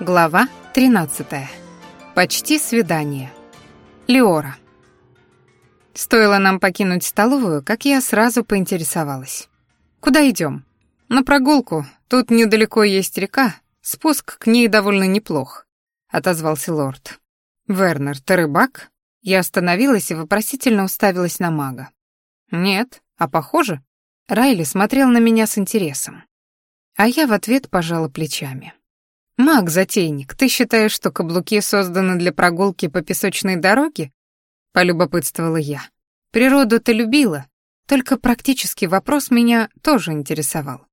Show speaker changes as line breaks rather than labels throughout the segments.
Глава 13. Почти свидание. Леора. Стоило нам покинуть столовую, как я сразу поинтересовалась. «Куда идем? «На прогулку. Тут недалеко есть река. Спуск к ней довольно неплох», — отозвался лорд. «Вернер, ты рыбак?» Я остановилась и вопросительно уставилась на мага. «Нет, а похоже?» Райли смотрел на меня с интересом. А я в ответ пожала плечами. «Маг-затейник, ты считаешь, что каблуки созданы для прогулки по песочной дороге?» — полюбопытствовала я. «Природу ты любила, только практический вопрос меня тоже интересовал.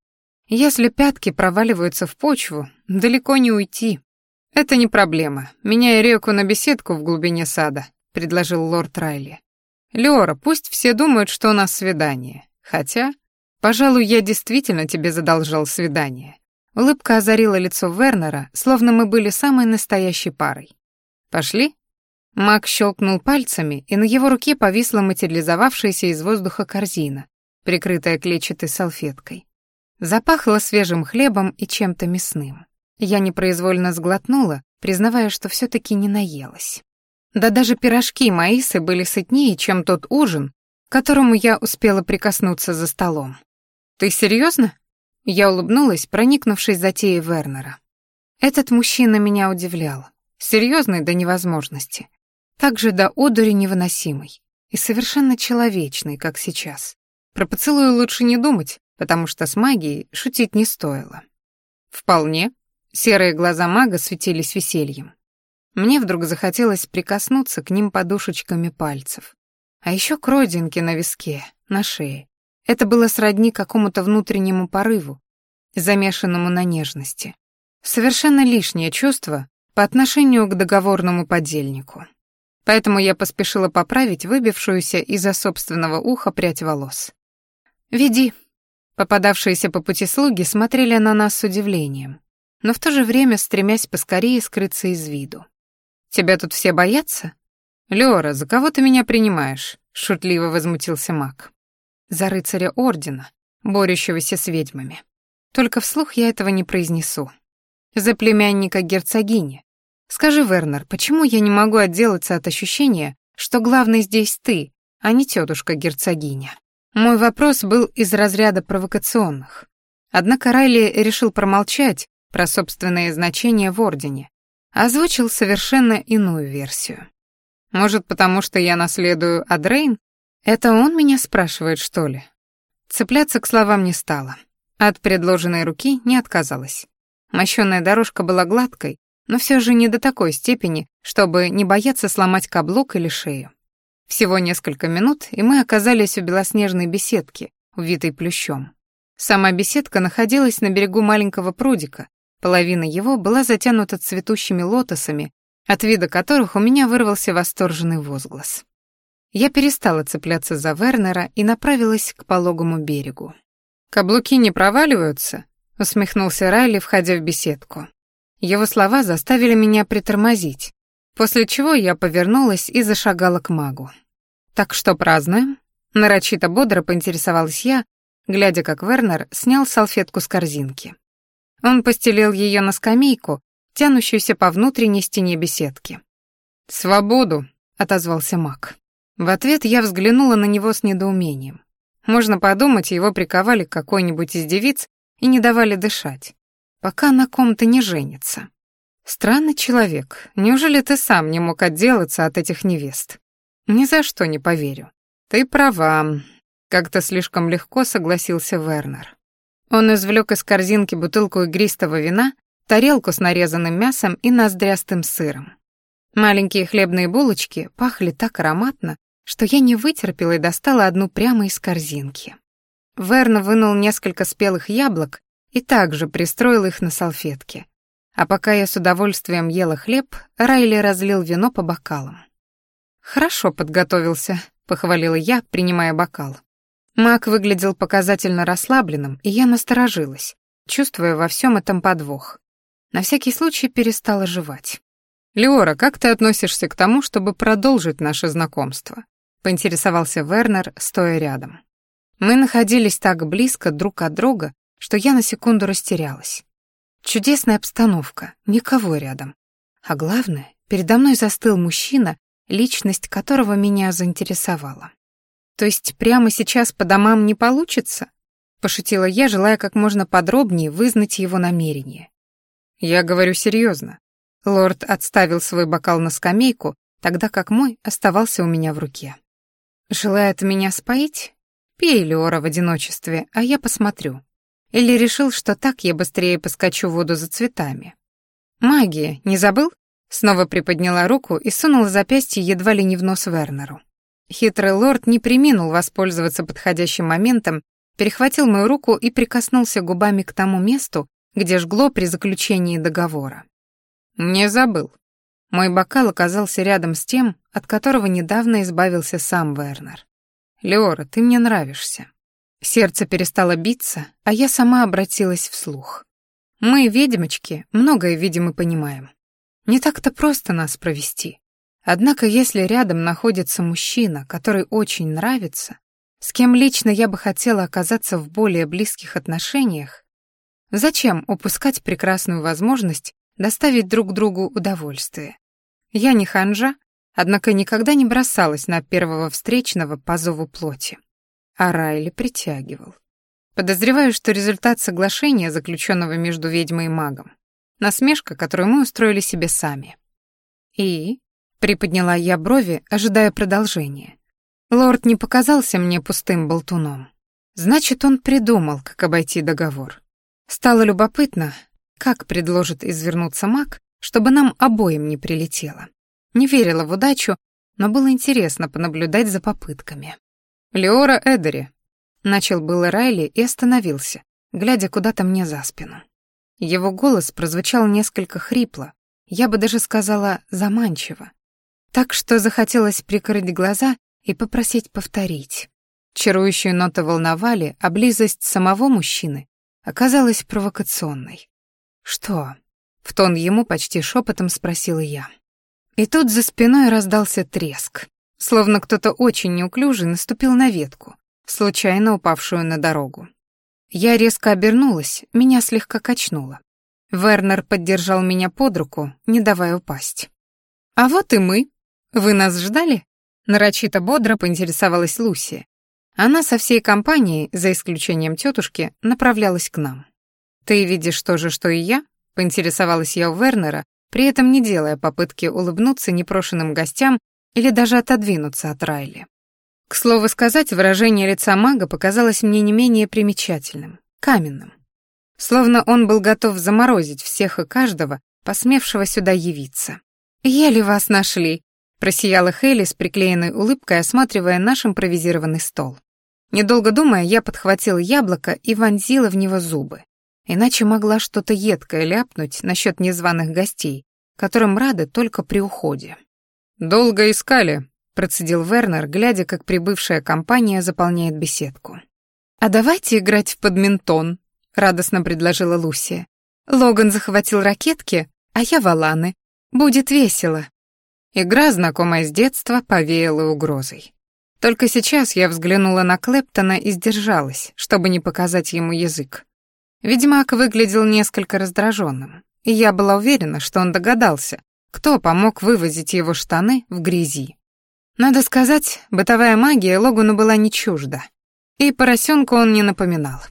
Если пятки проваливаются в почву, далеко не уйти. Это не проблема. Меняй реку на беседку в глубине сада», — предложил лорд Райли. «Леора, пусть все думают, что у нас свидание. Хотя, пожалуй, я действительно тебе задолжал свидание. Улыбка озарила лицо Вернера, словно мы были самой настоящей парой. «Пошли?» Мак щелкнул пальцами, и на его руке повисла материализовавшаяся из воздуха корзина, прикрытая клетчатой салфеткой. Запахло свежим хлебом и чем-то мясным. Я непроизвольно сглотнула, признавая, что все таки не наелась. Да даже пирожки Маисы были сытнее, чем тот ужин, к которому я успела прикоснуться за столом. «Ты серьезно? Я улыбнулась, проникнувшись затеей Вернера. Этот мужчина меня удивлял. Серьезный до невозможности. Также до одури невыносимый. И совершенно человечный, как сейчас. Про поцелуй лучше не думать, потому что с магией шутить не стоило. Вполне. Серые глаза мага светились весельем. Мне вдруг захотелось прикоснуться к ним подушечками пальцев. А еще к родинке на виске, на шее, это было сродни какому-то внутреннему порыву, замешанному на нежности. Совершенно лишнее чувство по отношению к договорному подельнику. Поэтому я поспешила поправить выбившуюся из-за собственного уха прядь волос. «Веди». Попадавшиеся по пути слуги смотрели на нас с удивлением, но в то же время стремясь поскорее скрыться из виду. «Тебя тут все боятся?» «Лёра, за кого ты меня принимаешь?» — шутливо возмутился маг за рыцаря ордена, борющегося с ведьмами. Только вслух я этого не произнесу. За племянника герцогини. Скажи, Вернер, почему я не могу отделаться от ощущения, что главный здесь ты, а не тетушка герцогиня? Мой вопрос был из разряда провокационных. Однако Райли решил промолчать про собственное значение в Ордене, озвучил совершенно иную версию. Может, потому что я наследую Адрейн это он меня спрашивает, что ли? Цепляться к словам не стала. От предложенной руки не отказалась. Мощёная дорожка была гладкой, но все же не до такой степени, чтобы не бояться сломать каблук или шею. Всего несколько минут, и мы оказались у белоснежной беседки, увитой плющом. Сама беседка находилась на берегу маленького прудика, половина его была затянута цветущими лотосами, от вида которых у меня вырвался восторженный возглас. Я перестала цепляться за Вернера и направилась к пологому берегу. «Каблуки не проваливаются?» — усмехнулся Райли, входя в беседку. Его слова заставили меня притормозить, после чего я повернулась и зашагала к магу. «Так что празднуем?» — нарочито бодро поинтересовалась я, глядя, как Вернер снял салфетку с корзинки. Он постелил ее на скамейку, тянущуюся по внутренней стене беседки. «Свободу!» — отозвался маг. В ответ я взглянула на него с недоумением. Можно подумать, его приковали к какой-нибудь из девиц и не давали дышать, пока на ком-то не женится. Странный человек, неужели ты сам не мог отделаться от этих невест? Ни за что не поверю. Ты права, как-то слишком легко согласился Вернер. Он извлек из корзинки бутылку игристого вина, тарелку с нарезанным мясом и ноздрястым сыром. Маленькие хлебные булочки пахли так ароматно, что я не вытерпела и достала одну прямо из корзинки. Верна вынул несколько спелых яблок и также пристроил их на салфетке. А пока я с удовольствием ела хлеб, Райли разлил вино по бокалам. «Хорошо подготовился», — похвалила я, принимая бокал. Мак выглядел показательно расслабленным, и я насторожилась, чувствуя во всем этом подвох. На всякий случай перестала жевать. «Леора, как ты относишься к тому, чтобы продолжить наше знакомство?» Поинтересовался Вернер, стоя рядом. Мы находились так близко друг от друга, что я на секунду растерялась. Чудесная обстановка, никого рядом. А главное, передо мной застыл мужчина, личность которого меня заинтересовала. То есть прямо сейчас по домам не получится? Пошутила я, желая как можно подробнее вызнать его намерение. Я говорю серьезно. Лорд отставил свой бокал на скамейку, тогда как мой оставался у меня в руке. Желает меня споить? Пей, Леора, в одиночестве, а я посмотрю. Или решил, что так я быстрее поскочу в воду за цветами. Магия, не забыл? Снова приподняла руку и сунула запястье едва ли не в нос Вернеру. Хитрый лорд не приминул воспользоваться подходящим моментом, перехватил мою руку и прикоснулся губами к тому месту, где жгло при заключении договора. «Не забыл». Мой бокал оказался рядом с тем, от которого недавно избавился сам Вернер. «Леора, ты мне нравишься». Сердце перестало биться, а я сама обратилась вслух. Мы, ведьмочки, многое видим и понимаем. Не так-то просто нас провести. Однако, если рядом находится мужчина, который очень нравится, с кем лично я бы хотела оказаться в более близких отношениях, зачем упускать прекрасную возможность доставить друг другу удовольствие? Я не ханжа, однако никогда не бросалась на первого встречного по зову плоти. А Райли притягивал. Подозреваю, что результат соглашения, заключенного между ведьмой и магом, насмешка, которую мы устроили себе сами. И Приподняла я брови, ожидая продолжения. Лорд не показался мне пустым болтуном. Значит, он придумал, как обойти договор. Стало любопытно, как предложит извернуться маг, чтобы нам обоим не прилетело. Не верила в удачу, но было интересно понаблюдать за попытками. «Леора Эдери», — начал было Райли и остановился, глядя куда-то мне за спину. Его голос прозвучал несколько хрипло, я бы даже сказала заманчиво, так что захотелось прикрыть глаза и попросить повторить. Чарующие ноты волновали, а близость самого мужчины оказалась провокационной. «Что?» — в тон ему почти шепотом спросила я. И тут за спиной раздался треск, словно кто-то очень неуклюже наступил на ветку, случайно упавшую на дорогу. Я резко обернулась, меня слегка качнуло. Вернер поддержал меня под руку, не давая упасть. «А вот и мы», «Вы нас ждали?» — нарочито бодро поинтересовалась Луси. Она со всей компанией, за исключением тетушки, направлялась к нам. «Ты видишь то же, что и я?» — поинтересовалась я у Вернера, при этом не делая попытки улыбнуться непрошенным гостям или даже отодвинуться от Райли. К слову сказать, выражение лица мага показалось мне не менее примечательным, каменным. Словно он был готов заморозить всех и каждого, посмевшего сюда явиться. «Еле вас нашли», Просияла Хейли с приклеенной улыбкой, осматривая наш импровизированный стол. Недолго думая, я подхватила яблоко и вонзила в него зубы. Иначе могла что-то едкое ляпнуть насчет незваных гостей, которым рады только при уходе. «Долго искали», — процедил Вернер, глядя, как прибывшая компания заполняет беседку. «А давайте играть в подментон», — радостно предложила Лусия. «Логан захватил ракетки, а я валаны. Будет весело». Игра, знакомая с детства, повеяла угрозой. Только сейчас я взглянула на Клэптона и сдержалась, чтобы не показать ему язык. Ведьмак выглядел несколько раздраженным, и я была уверена, что он догадался, кто помог вывозить его штаны в грязи. Надо сказать, бытовая магия Логану была не чужда, и поросенку он не напоминал.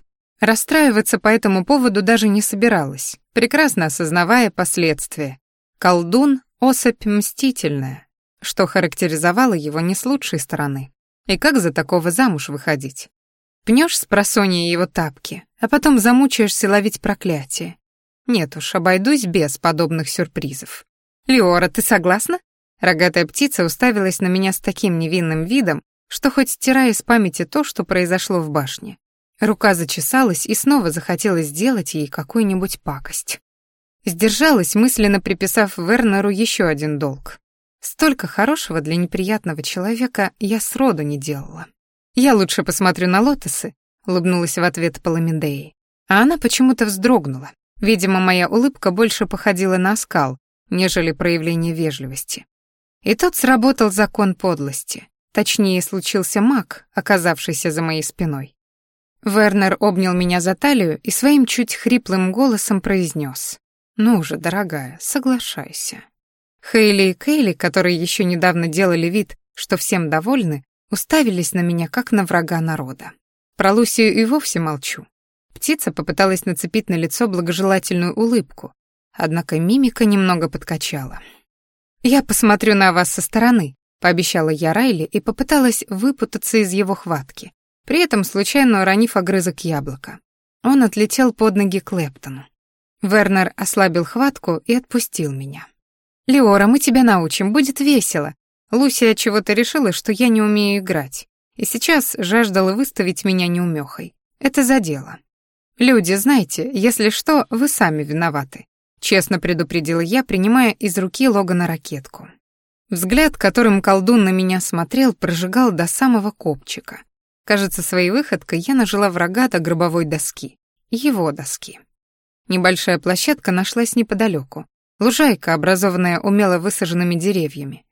Расстраиваться по этому поводу даже не собиралась, прекрасно осознавая последствия. Колдун Особь мстительная, что характеризовало его не с лучшей стороны. И как за такого замуж выходить? Пнешь с просонья его тапки, а потом замучаешься ловить проклятие. Нет уж, обойдусь без подобных сюрпризов. «Леора, ты согласна?» Рогатая птица уставилась на меня с таким невинным видом, что хоть стирая из памяти то, что произошло в башне. Рука зачесалась и снова захотелось сделать ей какую-нибудь пакость. Сдержалась, мысленно приписав Вернеру еще один долг. Столько хорошего для неприятного человека я сроду не делала. «Я лучше посмотрю на лотосы», — улыбнулась в ответ Паламидеи. А она почему-то вздрогнула. Видимо, моя улыбка больше походила на оскал, нежели проявление вежливости. И тут сработал закон подлости. Точнее, случился маг, оказавшийся за моей спиной. Вернер обнял меня за талию и своим чуть хриплым голосом произнес. «Ну же, дорогая, соглашайся». Хейли и Кейли, которые еще недавно делали вид, что всем довольны, уставились на меня, как на врага народа. Про Лусию и вовсе молчу. Птица попыталась нацепить на лицо благожелательную улыбку, однако мимика немного подкачала. «Я посмотрю на вас со стороны», — пообещала я Райли и попыталась выпутаться из его хватки, при этом случайно уронив огрызок яблока. Он отлетел под ноги Клэптону. Вернер ослабил хватку и отпустил меня. «Леора, мы тебя научим, будет весело». Лусия чего-то решила, что я не умею играть, и сейчас жаждала выставить меня неумехой. Это задело. «Люди, знаете, если что, вы сами виноваты», — честно предупредила я, принимая из руки Логана ракетку. Взгляд, которым колдун на меня смотрел, прожигал до самого копчика. Кажется, своей выходкой я нажила врага до гробовой доски. Его доски. Небольшая площадка нашлась неподалеку. Лужайка, образованная умело высаженными деревьями.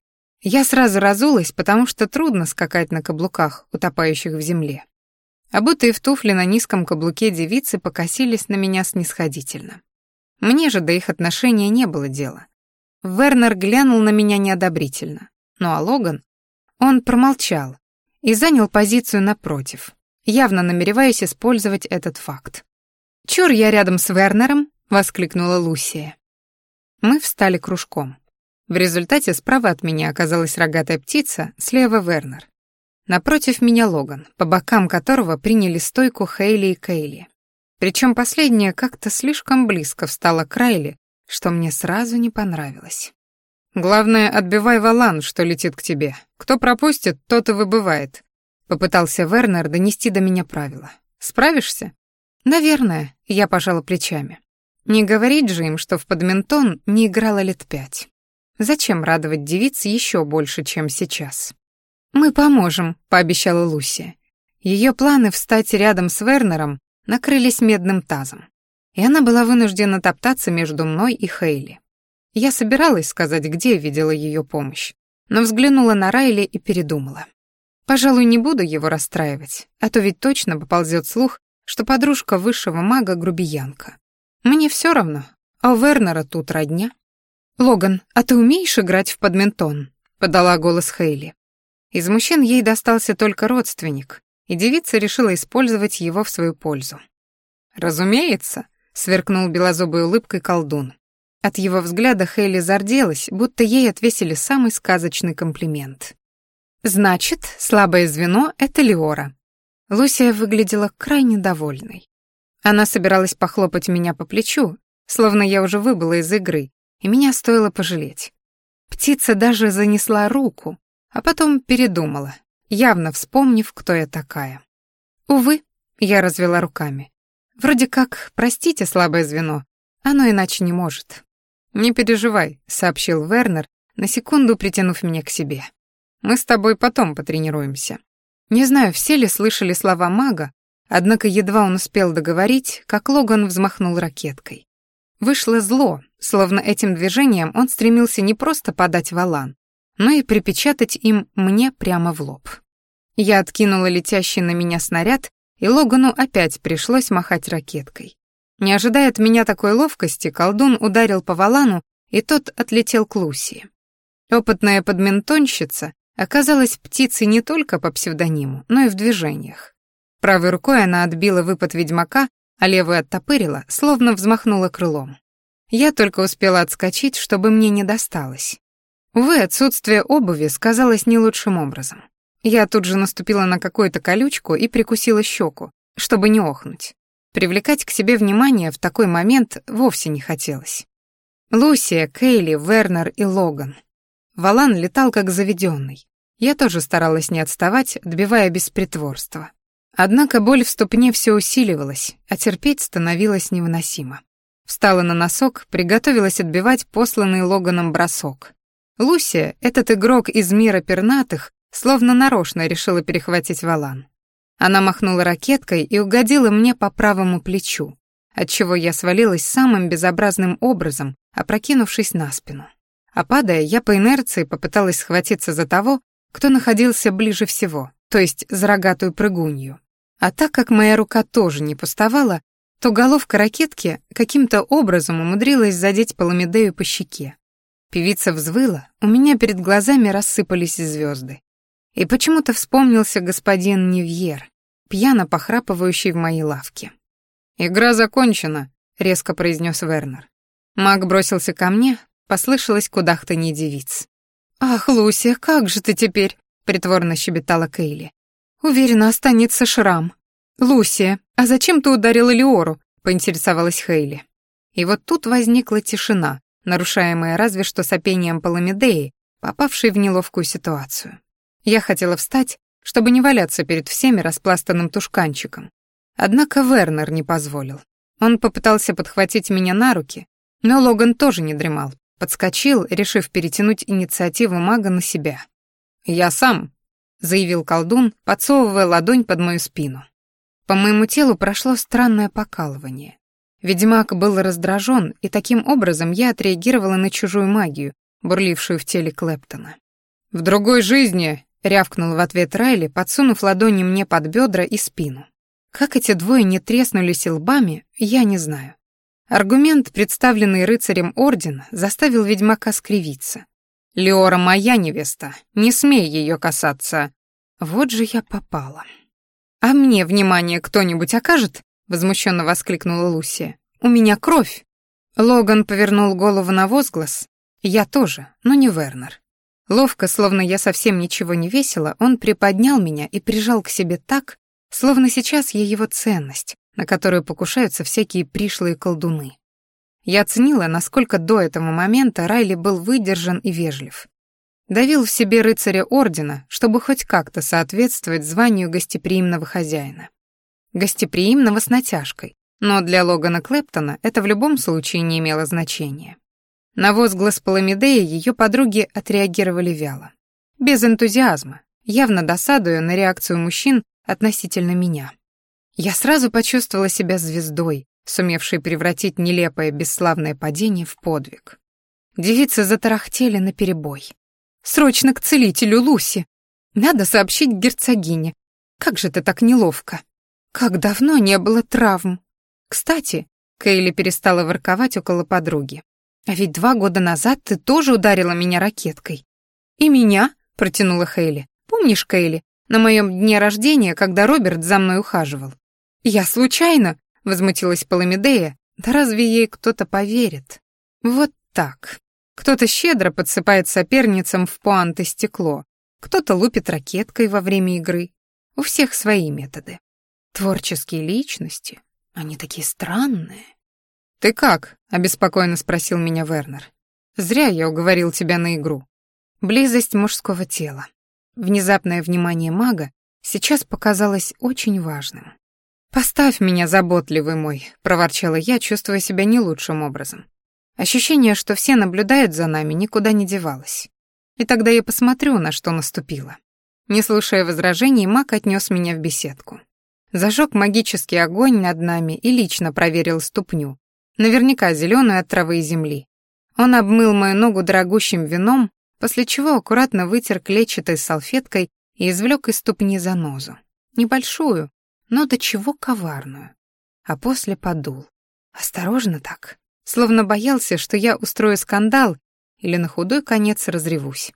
Я сразу разулась, потому что трудно скакать на каблуках, утопающих в земле. Обутые в туфли на низком каблуке девицы покосились на меня снисходительно. Мне же до их отношения не было дела. Вернер глянул на меня неодобрительно. Ну а Логан? Он промолчал, и занял позицию напротив, явно намереваясь использовать этот факт. «Чур я рядом с Вернером!» — воскликнула Лусия. Мы встали кружком. В результате справа от меня оказалась рогатая птица, слева Вернер. Напротив меня Логан, по бокам которого приняли стойку Хейли и Кейли. Причем последняя как-то слишком близко встала к Райли, что мне сразу не понравилось. «Главное, отбивай валан, что летит к тебе. Кто пропустит, тот и выбывает», — попытался Вернер донести до меня правила. «Справишься?» «Наверное», — я пожала плечами. Не говорить же им, что в подментон не играла лет пять. Зачем радовать девиц еще больше, чем сейчас? «Мы поможем», — пообещала Луся. Ее планы встать рядом с Вернером накрылись медным тазом, и она была вынуждена топтаться между мной и Хейли. Я собиралась сказать, где видела ее помощь, но взглянула на Райли и передумала. Пожалуй, не буду его расстраивать, а то ведь точно поползет слух, что подружка высшего мага грубиянка. Мне все равно, а у Вернера тут родня. «Логан, а ты умеешь играть в подментон?» — подала голос Хейли. Из мужчин ей достался только родственник, и девица решила использовать его в свою пользу. «Разумеется», — сверкнул белозубой улыбкой колдун. От его взгляда Хейли зарделась, будто ей отвесили самый сказочный комплимент. «Значит, слабое звено — это Леора». Лусия выглядела крайне довольной. Она собиралась похлопать меня по плечу, словно я уже выбыла из игры, и меня стоило пожалеть. Птица даже занесла руку, а потом передумала, явно вспомнив, кто я такая. Увы, я развела руками. Вроде как, простите слабое звено, оно иначе не может. «Не переживай», — сообщил Вернер, на секунду притянув меня к себе. «Мы с тобой потом потренируемся». Не знаю, все ли слышали слова мага, однако едва он успел договорить, как Логан взмахнул ракеткой. Вышло зло, словно этим движением он стремился не просто подать валан, но и припечатать им мне прямо в лоб. Я откинула летящий на меня снаряд, и Логану опять пришлось махать ракеткой. Не ожидая от меня такой ловкости, колдун ударил по валану, и тот отлетел к Лусии. Опытная подментонщица оказалась птицей не только по псевдониму, но и в движениях. Правой рукой она отбила выпад ведьмака, а левую оттопырила, словно взмахнула крылом. Я только успела отскочить, чтобы мне не досталось. Увы, отсутствие обуви сказалось не лучшим образом. Я тут же наступила на какую-то колючку и прикусила щеку, чтобы не охнуть. Привлекать к себе внимание в такой момент вовсе не хотелось. Лусия, Кейли, Вернер и Логан. Валан летал как заведенный. Я тоже старалась не отставать, отбивая без притворства. Однако боль в ступне все усиливалась, а терпеть становилось невыносимо. Встала на носок, приготовилась отбивать посланный Логаном бросок. Лусия, этот игрок из мира пернатых, словно нарочно решила перехватить валан. Она махнула ракеткой и угодила мне по правому плечу, отчего я свалилась самым безобразным образом, опрокинувшись на спину. А падая, я по инерции попыталась схватиться за того, кто находился ближе всего, то есть за рогатую прыгунью. А так как моя рука тоже не пустовала, то головка ракетки каким-то образом умудрилась задеть Паламидею по щеке. Певица взвыла, у меня перед глазами рассыпались звезды. И почему-то вспомнился господин Невьер, пьяно похрапывающий в моей лавке. «Игра закончена», — резко произнес Вернер. Маг бросился ко мне, послышалось кудахтанье девиц. «Ах, Луся, как же ты теперь?» — притворно щебетала Кейли. «Уверена, останется шрам». «Лусия, а зачем ты ударила Леору?» — поинтересовалась Хейли. И вот тут возникла тишина, нарушаемая разве что сопением Паламидеи, попавшей в неловкую ситуацию. Я хотела встать, чтобы не валяться перед всеми распластанным тушканчиком. Однако Вернер не позволил. Он попытался подхватить меня на руки, но Логан тоже не дремал, подскочил, решив перетянуть инициативу мага на себя. «Я сам», — заявил колдун, подсовывая ладонь под мою спину. По моему телу прошло странное покалывание. Ведьмак был раздражен, и таким образом я отреагировала на чужую магию, бурлившую в теле Клэптона. «В другой жизни», — рявкнул в ответ Райли, подсунув ладони мне под бедра и спину. Как эти двое не треснулись лбами, я не знаю. Аргумент, представленный рыцарем ордена, заставил ведьмака скривиться. «Леора моя невеста, не смей ее касаться». Вот же я попала. «А мне внимание кто-нибудь окажет?» — возмущенно воскликнула Лусия. «У меня кровь!» Логан повернул голову на возглас. Я тоже, но не Вернер. Ловко, словно я совсем ничего не весила, он приподнял меня и прижал к себе так, словно сейчас я его ценность, на которую покушаются всякие пришлые колдуны. Я оценила, насколько до этого момента Райли был выдержан и вежлив. Давил в себе рыцаря ордена, чтобы хоть как-то соответствовать званию гостеприимного хозяина. Гостеприимного с натяжкой, но для Логана Клэптона это в любом случае не имело значения. На возглас Паламидеи ее подруги отреагировали вяло. Без энтузиазма, явно досадуя на реакцию мужчин относительно меня. Я сразу почувствовала себя звездой, сумевшей превратить нелепое бесславное падение в подвиг. Девицы затарахтели наперебой. «Срочно к целителю, Луси! Надо сообщить герцогине. Как же ты так неловко! Как давно не было травм! Кстати, Кейли перестала ворковать около подруги. А ведь два года назад ты тоже ударила меня ракеткой. И меня, протянула Хейли. Помнишь, Кейли, на моем дне рождения, когда Роберт за мной ухаживал? «Я случайно?» — возмутилась Паламидея. «Да разве ей кто-то поверит?» «Вот так. Кто-то щедро подсыпает соперницам в пуанты стекло, кто-то лупит ракеткой во время игры. У всех свои методы. Творческие личности, они такие странные». «Ты как?» — обеспокоенно спросил меня Вернер. «Зря я уговорил тебя на игру. Близость мужского тела. Внезапное внимание мага сейчас показалось очень важным. «Поставь меня, заботливый мой», — проворчала я, чувствуя себя не лучшим образом. Ощущение, что все наблюдают за нами, никуда не девалось. И тогда я посмотрю, на что наступило. Не слушая возражений, маг отнес меня в беседку. Зажег магический огонь над нами и лично проверил ступню, наверняка зеленую от травы и земли. Он обмыл мою ногу дорогущим вином, после чего аккуратно вытер клетчатой салфеткой и извлек из ступни занозу. Небольшую, но до чего коварную. А после подул. Осторожно так, словно боялся, что я устрою скандал или на худой конец разревусь.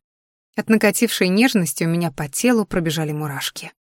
От накатившей нежности у меня по телу пробежали мурашки.